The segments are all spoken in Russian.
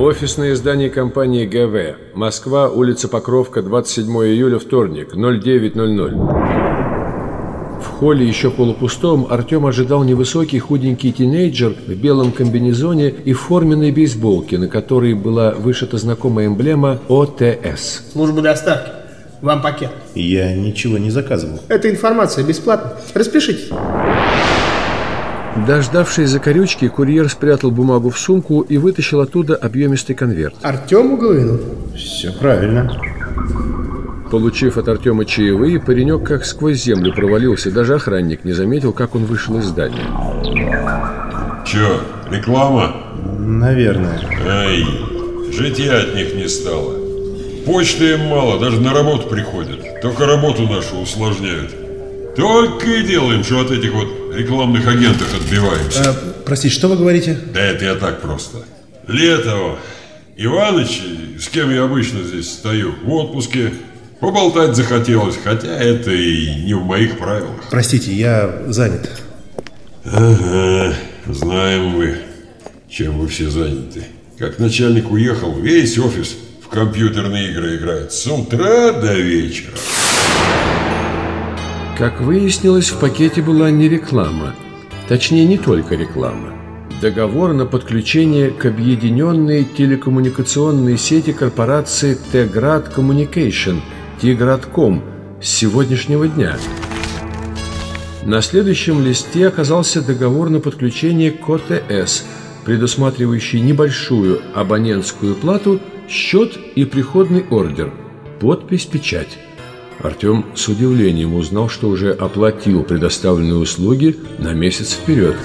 Офисное здание компании ГВ. Москва, улица Покровка, 27 июля, вторник, 09.00. В холле еще полупустом Артем ожидал невысокий худенький тинейджер в белом комбинезоне и форменной бейсболке, на которой была вышита знакомая эмблема ОТС. Служба доставки. Вам пакет. Я ничего не заказывал. Эта информация бесплатна. Распишитесь. Дождавшись закорючки, курьер спрятал бумагу в сумку и вытащил оттуда объемистый конверт. Артему Головину. Все правильно. Получив от Артема чаевые, паренек как сквозь землю провалился. Даже охранник не заметил, как он вышел из здания. Че, реклама? Наверное. Ай, житья от них не стало. Почты им мало, даже на работу приходят. Только работу нашу усложняют. Только и делаем, что от этих вот рекламных агентов отбиваемся. А, простите, что вы говорите? Да это я так просто. Лето, Иваныч, с кем я обычно здесь стою, в отпуске, поболтать захотелось, хотя это и не в моих правилах. Простите, я занят. Ага, знаем мы, чем вы все заняты. Как начальник уехал, весь офис в компьютерные игры играет с утра до вечера. Как выяснилось, в пакете была не реклама. Точнее, не только реклама. Договор на подключение к объединенной телекоммуникационной сети корпорации Теград Communication, Тиградком, с сегодняшнего дня. На следующем листе оказался договор на подключение к ОТС, предусматривающий небольшую абонентскую плату, счет и приходный ордер, подпись, печать. Артем с удивлением узнал, что уже оплатил предоставленные услуги на месяц вперед.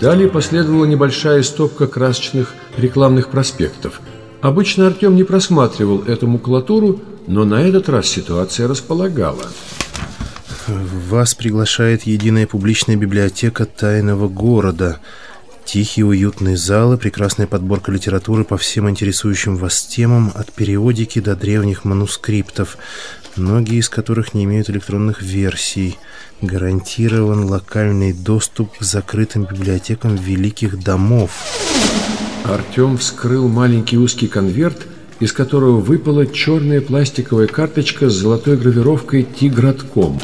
Далее последовала небольшая стопка красочных рекламных проспектов. Обычно Артем не просматривал эту макулатуру, но на этот раз ситуация располагала. Вас приглашает единая публичная библиотека тайного города – Тихие уютные залы, прекрасная подборка литературы по всем интересующим вас темам, от периодики до древних манускриптов, многие из которых не имеют электронных версий. Гарантирован локальный доступ к закрытым библиотекам великих домов. Артем вскрыл маленький узкий конверт, из которого выпала черная пластиковая карточка с золотой гравировкой «Тигратком».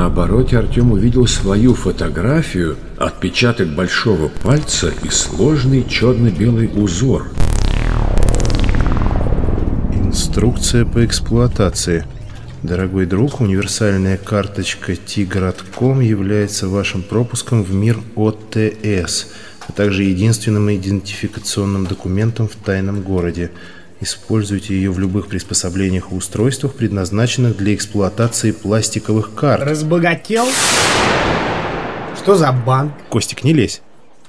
На обороте Артем увидел свою фотографию, отпечаток большого пальца и сложный черно-белый узор. Инструкция по эксплуатации. Дорогой друг, универсальная карточка Тигратком является вашим пропуском в мир ОТС, а также единственным идентификационным документом в тайном городе – Используйте ее в любых приспособлениях и устройствах, предназначенных для эксплуатации пластиковых карт. Разбогател? Что за банк? Костик, не лезь.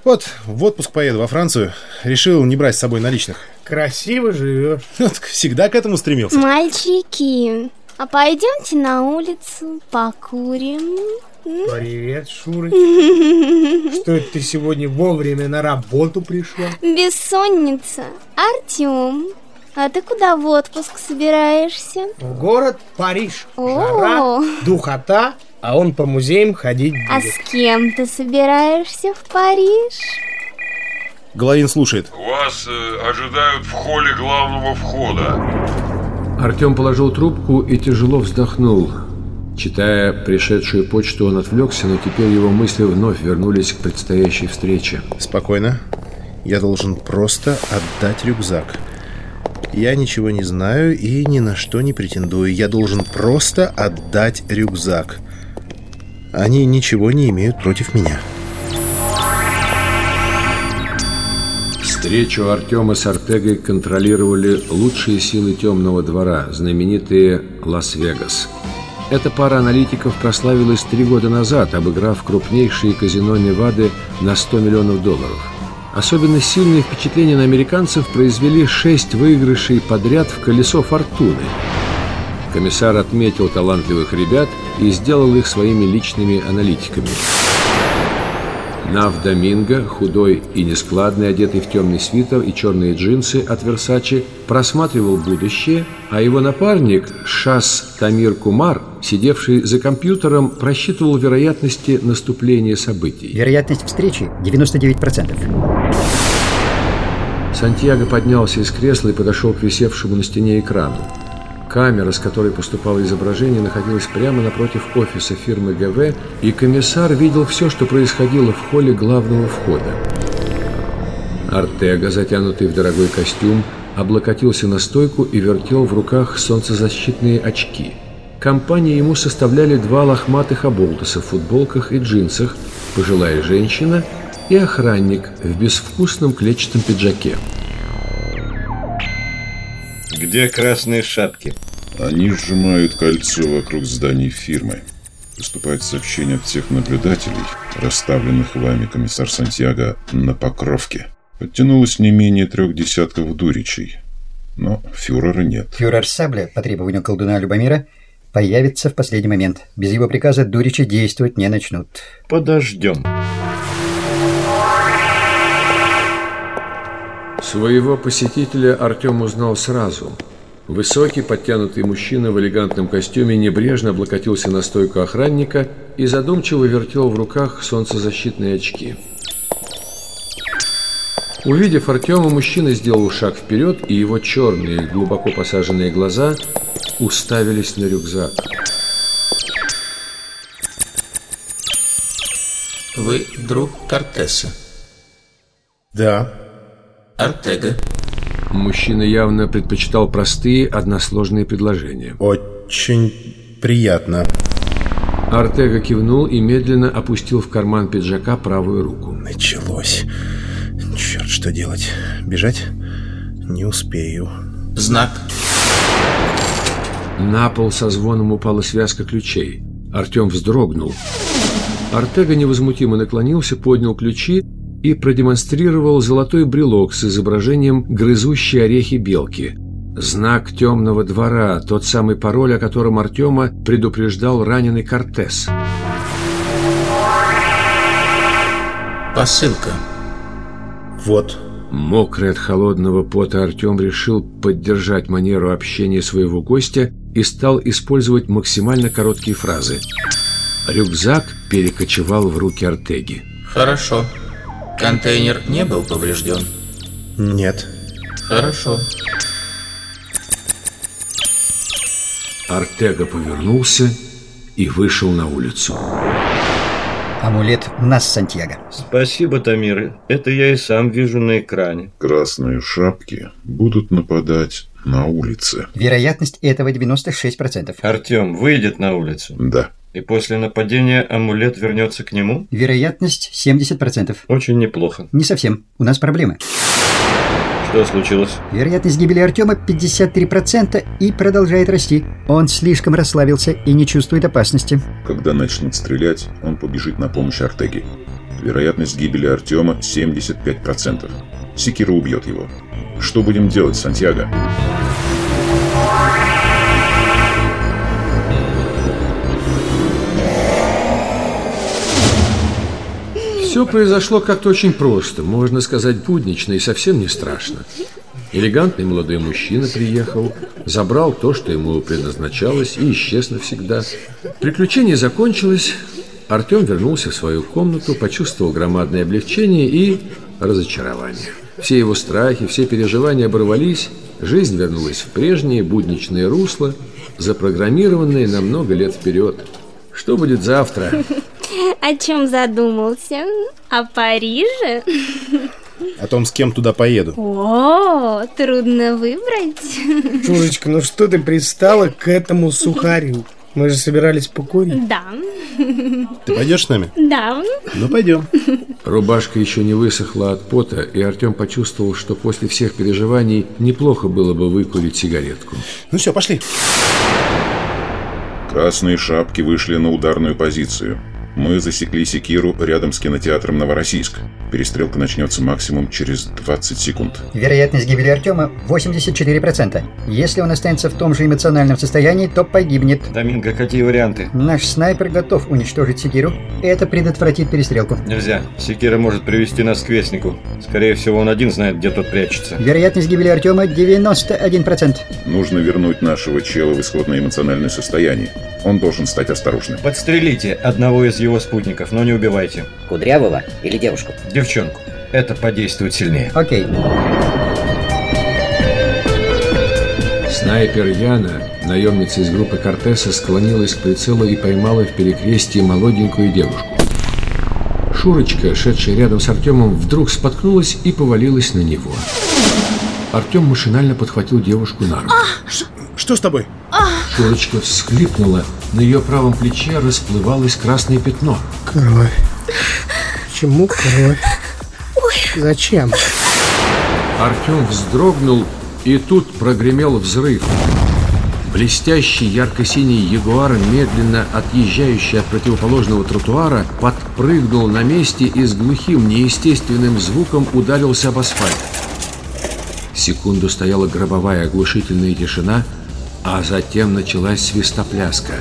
Вот, в отпуск поеду во Францию. Решил не брать с собой наличных. Красиво живешь. Вот, всегда к этому стремился. Мальчики, а пойдемте на улицу, покурим. Привет, Шурочка. Что это ты сегодня вовремя на работу пришла? Бессонница. Артем, а ты куда в отпуск собираешься? В город Париж. О. Жара, духота, а он по музеям ходить будет. А с кем ты собираешься в Париж? Головин слушает. Вас э, ожидают в холле главного входа. Артем положил трубку и тяжело вздохнул. Читая пришедшую почту, он отвлекся, но теперь его мысли вновь вернулись к предстоящей встрече. Спокойно. Я должен просто отдать рюкзак. Я ничего не знаю и ни на что не претендую. Я должен просто отдать рюкзак. Они ничего не имеют против меня. Встречу Артема с Артегой контролировали лучшие силы темного двора, знаменитые Лас-Вегас. Эта пара аналитиков прославилась три года назад, обыграв крупнейшие казино Невады на 100 миллионов долларов. Особенно сильное впечатление на американцев произвели шесть выигрышей подряд в «Колесо фортуны». Комиссар отметил талантливых ребят и сделал их своими личными аналитиками. Нав Доминго, худой и нескладный, одетый в темный свитер и черные джинсы от Версачи, просматривал будущее, а его напарник Шас Тамир Кумар, сидевший за компьютером, просчитывал вероятности наступления событий. Вероятность встречи 99%. Сантьяго поднялся из кресла и подошел к висевшему на стене экрану. Камера, с которой поступало изображение, находилась прямо напротив офиса фирмы ГВ, и комиссар видел все, что происходило в холле главного входа. Артега, затянутый в дорогой костюм, облокотился на стойку и вертел в руках солнцезащитные очки. Компании ему составляли два лохматых оболтуса в футболках и джинсах, пожилая женщина и охранник в безвкусном клетчатом пиджаке. Где красные шапки? Они сжимают кольцо вокруг зданий фирмы. Поступает сообщение от всех наблюдателей, расставленных вами, комиссар Сантьяго, на покровке. Подтянулось не менее трех десятков дуричей. Но фюрера нет. Фюрер Сабля, по требованию колдуна Любомира, появится в последний момент. Без его приказа дуричи действовать не начнут. Подождем. Своего посетителя Артем узнал сразу. Высокий, подтянутый мужчина в элегантном костюме небрежно облокотился на стойку охранника и задумчиво вертел в руках солнцезащитные очки. Увидев Артема, мужчина сделал шаг вперед, и его черные, глубоко посаженные глаза уставились на рюкзак. Вы друг Кортеса? Да. Артега? Мужчина явно предпочитал простые, односложные предложения. Очень приятно. Артега кивнул и медленно опустил в карман пиджака правую руку. Началось. Черт, что делать? Бежать? Не успею. Знак. На пол со звоном упала связка ключей. Артем вздрогнул. Артега невозмутимо наклонился, поднял ключи и продемонстрировал золотой брелок с изображением грызущей орехи белки. Знак темного двора, тот самый пароль, о котором Артема предупреждал раненый Кортес. Посылка. Вот. Мокрый от холодного пота Артем решил поддержать манеру общения своего гостя и стал использовать максимально короткие фразы. Рюкзак перекочевал в руки Артеги. Хорошо. Контейнер не был поврежден? Нет. Хорошо. Артега повернулся и вышел на улицу. Амулет нас, Сантьяго. Спасибо, Тамир. Это я и сам вижу на экране. Красные шапки будут нападать на улице. Вероятность этого 96%. Артем выйдет на улицу. Да. И после нападения амулет вернется к нему? Вероятность 70%. Очень неплохо. Не совсем. У нас проблемы. Что случилось? Вероятность гибели Артема 53% и продолжает расти. Он слишком расслабился и не чувствует опасности. Когда начнут стрелять, он побежит на помощь Артеге. Вероятность гибели Артема 75%. Секира убьет его. Что будем делать, Сантьяго? Все произошло как-то очень просто, можно сказать, буднично и совсем не страшно. Элегантный молодой мужчина приехал, забрал то, что ему предназначалось, и исчез навсегда. Приключение закончилось, Артем вернулся в свою комнату, почувствовал громадное облегчение и разочарование. Все его страхи, все переживания оборвались, жизнь вернулась в прежнее будничное русло, запрограммированное на много лет вперед. Что будет завтра? О чем задумался? О Париже? О том, с кем туда поеду. О, трудно выбрать. Шурочка, ну что ты пристала к этому сухарю? Мы же собирались покурить. Да, Ты пойдешь с нами? да. Ну, пойдем. Рубашка еще не высохла от пота, и Артем почувствовал, что после всех переживаний неплохо было бы выкурить сигаретку. Ну все, пошли. Красные шапки вышли на ударную позицию. Мы засекли секиру рядом с кинотеатром «Новороссийск». Перестрелка начнется максимум через 20 секунд. Вероятность гибели Артема 84%. Если он останется в том же эмоциональном состоянии, то погибнет. Доминго, какие варианты? Наш снайпер готов уничтожить Сигиру. Это предотвратит перестрелку. Нельзя. Секира может привести нас к Вестнику. Скорее всего, он один знает, где тот прячется. Вероятность гибели Артема 91%. Нужно вернуть нашего чела в исходное эмоциональное состояние. Он должен стать осторожным. Подстрелите одного из его спутников, но не убивайте. Кудрявого или девушку? Девчонку. Это подействует сильнее. Окей. Снайпер Яна, наемница из группы Кортеса, склонилась к прицелу и поймала в перекрестии молоденькую девушку. Шурочка, шедшая рядом с Артемом, вдруг споткнулась и повалилась на него. Артем машинально подхватил девушку на руку. А! Что с тобой? А! Шурочка всхлипнула, на ее правом плече расплывалось красное пятно. Кровь. Почему кровь? Зачем? Артем вздрогнул, и тут прогремел взрыв. Блестящий ярко-синий ягуар, медленно отъезжающий от противоположного тротуара, подпрыгнул на месте и с глухим, неестественным звуком ударился об асфальт. Секунду стояла гробовая оглушительная тишина, а затем началась свистопляска.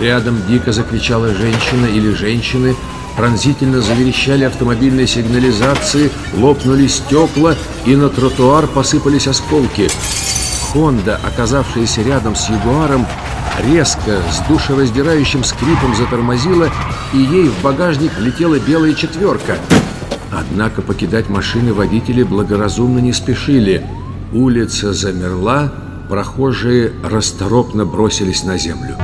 Рядом дико закричала женщина или женщины, пронзительно заверещали автомобильные сигнализации, лопнули стекла, и на тротуар посыпались осколки. Хонда, оказавшаяся рядом с Ягуаром, резко, с душераздирающим скрипом затормозила, и ей в багажник влетела белая четверка. Однако покидать машины водители благоразумно не спешили. Улица замерла, прохожие расторопно бросились на землю.